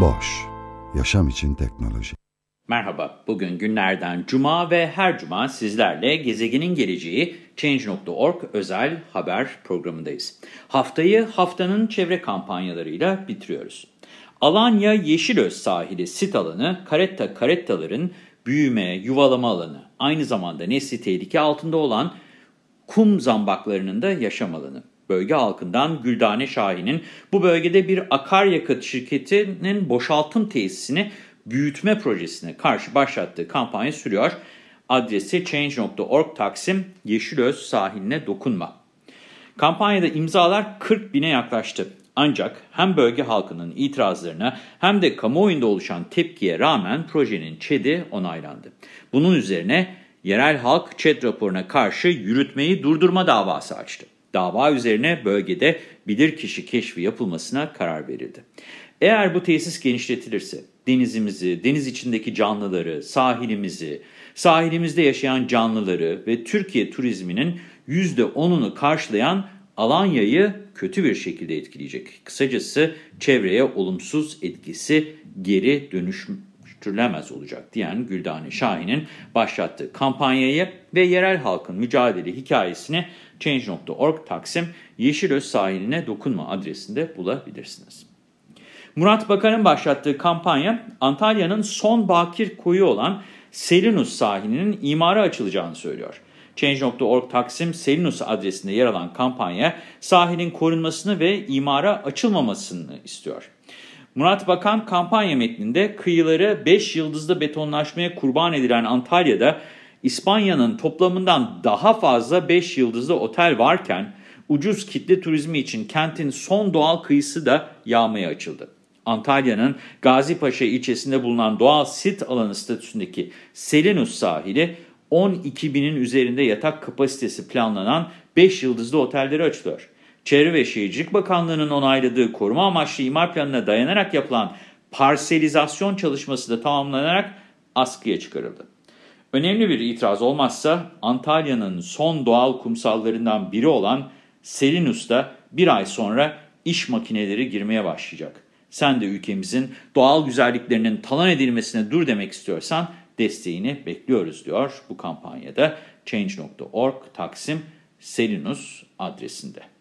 Boş, yaşam için teknoloji. Merhaba, bugün günlerden cuma ve her cuma sizlerle gezegenin geleceği Change.org özel haber programındayız. Haftayı haftanın çevre kampanyalarıyla bitiriyoruz. Alanya Yeşilöz sahili sit alanı karetta karettaların büyüme, yuvalama alanı, aynı zamanda nesli tehlike altında olan kum zambaklarının da yaşam alanı. Bölge halkından Güldane Şahin'in bu bölgede bir akaryakıt şirketinin boşaltım tesisini büyütme projesine karşı başlattığı kampanya sürüyor. Adresi change.org Taksim Yeşilöz sahiline dokunma. Kampanyada imzalar 40 bine yaklaştı. Ancak hem bölge halkının itirazlarına hem de kamuoyunda oluşan tepkiye rağmen projenin ÇED'i onaylandı. Bunun üzerine yerel halk ÇED raporuna karşı yürütmeyi durdurma davası açtı. Dava üzerine bölgede bilirkişi keşfi yapılmasına karar verildi. Eğer bu tesis genişletilirse denizimizi, deniz içindeki canlıları, sahilimizi, sahilimizde yaşayan canlıları ve Türkiye turizminin %10'unu karşılayan Alanya'yı kötü bir şekilde etkileyecek. Kısacası çevreye olumsuz etkisi geri dönüştürülemez olacak diyen Güldane Şahin'in başlattığı kampanyayı ve yerel halkın mücadele hikayesini Change.org Taksim Yeşilöz sahiline dokunma adresinde bulabilirsiniz. Murat Bakan'ın başlattığı kampanya Antalya'nın son bakir koyu olan Selinus sahilinin imara açılacağını söylüyor. Change.org Taksim Selinus adresinde yer alan kampanya sahilin korunmasını ve imara açılmamasını istiyor. Murat Bakan kampanya metninde kıyıları 5 yıldızlı betonlaşmaya kurban edilen Antalya'da İspanya'nın toplamından daha fazla 5 yıldızlı otel varken ucuz kitle turizmi için kentin son doğal kıyısı da yağmaya açıldı. Antalya'nın Gazipaşa ilçesinde bulunan doğal sit alanı statüsündeki Selinus sahili 12 binin üzerinde yatak kapasitesi planlanan 5 yıldızlı otelleri açılıyor. Çevre ve Şehircilik Bakanlığı'nın onayladığı koruma amaçlı imar planına dayanarak yapılan parselizasyon çalışması da tamamlanarak askıya çıkarıldı. Önemli bir itiraz olmazsa Antalya'nın son doğal kumsallarından biri olan Selinus'ta bir ay sonra iş makineleri girmeye başlayacak. Sen de ülkemizin doğal güzelliklerinin talan edilmesine dur demek istiyorsan desteğini bekliyoruz diyor bu kampanyada Change.org Taksim Selinus adresinde.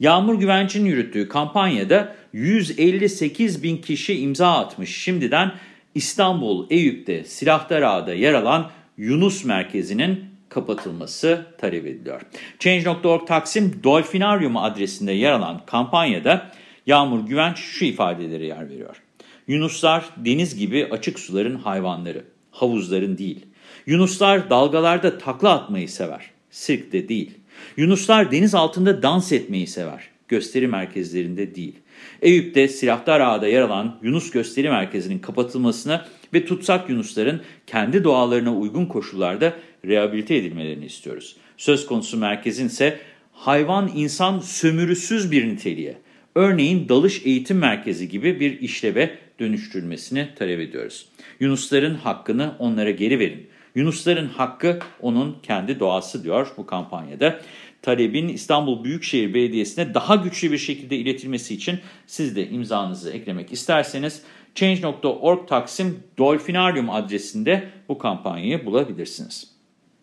Yağmur Güvenç'in yürüttüğü kampanyada 158 bin kişi imza atmış. Şimdiden İstanbul Eyüp'te Silahtar Ağa'da yer alan Yunus Merkezi'nin kapatılması talep ediliyor. Change.org Taksim Dolfinaryum adresinde yer alan kampanyada Yağmur Güvenç şu ifadeleri yer veriyor. Yunuslar deniz gibi açık suların hayvanları, havuzların değil. Yunuslar dalgalarda takla atmayı sever, sirkte değil. Yunuslar deniz altında dans etmeyi sever, gösteri merkezlerinde değil. Eyüp'te Silahtar Ağa'da yer alan Yunus Gösteri Merkezi'nin kapatılmasını ve tutsak Yunusların kendi doğalarına uygun koşullarda rehabilite edilmelerini istiyoruz. Söz konusu merkezin ise hayvan insan sömürüsüz bir niteliğe, örneğin dalış eğitim merkezi gibi bir işleve dönüştürülmesini talep ediyoruz. Yunusların hakkını onlara geri verin. Yunusların hakkı onun kendi doğası diyor bu kampanyada. Talebin İstanbul Büyükşehir Belediyesi'ne daha güçlü bir şekilde iletilmesi için siz de imzanızı eklemek isterseniz Change.org Taksim Dolfinaryum adresinde bu kampanyayı bulabilirsiniz.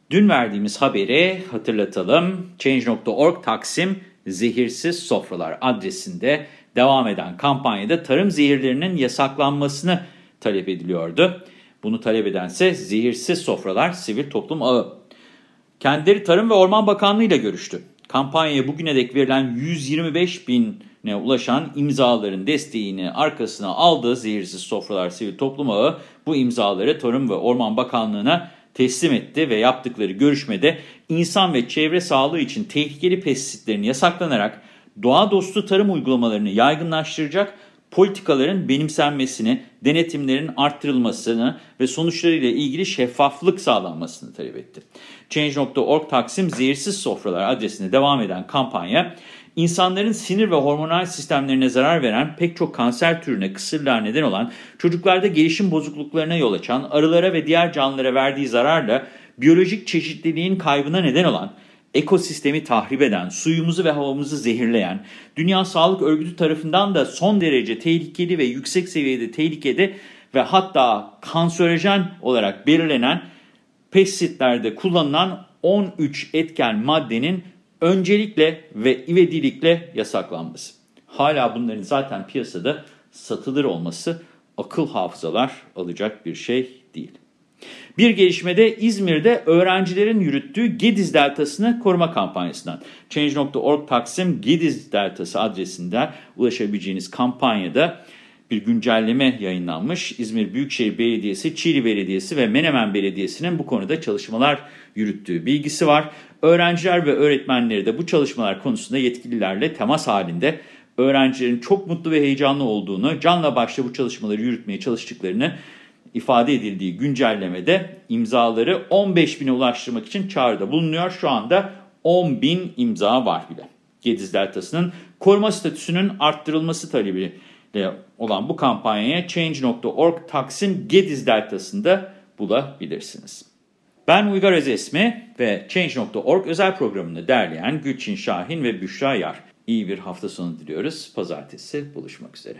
Dün verdiğimiz haberi hatırlatalım. Change.org Taksim Zehirsiz Sofralar adresinde devam eden kampanyada tarım zehirlerinin yasaklanmasını talep ediliyordu. Bunu talep edense Zehirsiz Sofralar Sivil Toplum Ağı. Kendileri Tarım ve Orman Bakanlığı ile görüştü. Kampanyaya bugüne dek verilen 125 bine ulaşan imzaların desteğini arkasına aldı Zehirsiz Sofralar Sivil Toplum Ağı bu imzaları Tarım ve Orman Bakanlığı'na teslim etti ve yaptıkları görüşmede insan ve çevre sağlığı için tehlikeli pestisitlerin yasaklanarak doğa dostu tarım uygulamalarını yaygınlaştıracak politikaların benimsenmesini, denetimlerin arttırılmasını ve sonuçlarıyla ilgili şeffaflık sağlanmasını talep etti. Change.org Taksim Zehirsiz Sofralar adresine devam eden kampanya, insanların sinir ve hormonal sistemlerine zarar veren pek çok kanser türüne kısırlığa neden olan, çocuklarda gelişim bozukluklarına yol açan, arılara ve diğer canlılara verdiği zararla biyolojik çeşitliliğin kaybına neden olan, ekosistemi tahrip eden, suyumuzu ve havamızı zehirleyen, Dünya Sağlık Örgütü tarafından da son derece tehlikeli ve yüksek seviyede tehlikede ve hatta kanserojen olarak belirlenen pestisitlerde kullanılan 13 etken maddenin öncelikle ve ivedilikle yasaklanması. Hala bunların zaten piyasada satılır olması akıl hafızalar alacak bir şey değil. Bir gelişmede İzmir'de öğrencilerin yürüttüğü Gediz Deltası'nı koruma kampanyasından. Change.org Taksim Gediz Deltası adresinden ulaşabileceğiniz kampanyada bir güncelleme yayınlanmış. İzmir Büyükşehir Belediyesi, Çiğli Belediyesi ve Menemen Belediyesi'nin bu konuda çalışmalar yürüttüğü bilgisi var. Öğrenciler ve öğretmenleri de bu çalışmalar konusunda yetkililerle temas halinde öğrencilerin çok mutlu ve heyecanlı olduğunu, canla başla bu çalışmaları yürütmeye çalıştıklarını ifade edildiği güncellemede imzaları 15 bine ulaştırmak için çağrıda bulunuyor. Şu anda 10 bin imza var bile. Gediz Deltası'nın koruma statüsünün arttırılması talebiyle olan bu kampanyaya Change.org Taksim Gediz Deltası'nda bulabilirsiniz. Ben Uygar Özesmi ve Change.org özel programını derleyen Gülçin Şahin ve Büşra Yar. İyi bir hafta sonu diliyoruz. Pazartesi buluşmak üzere.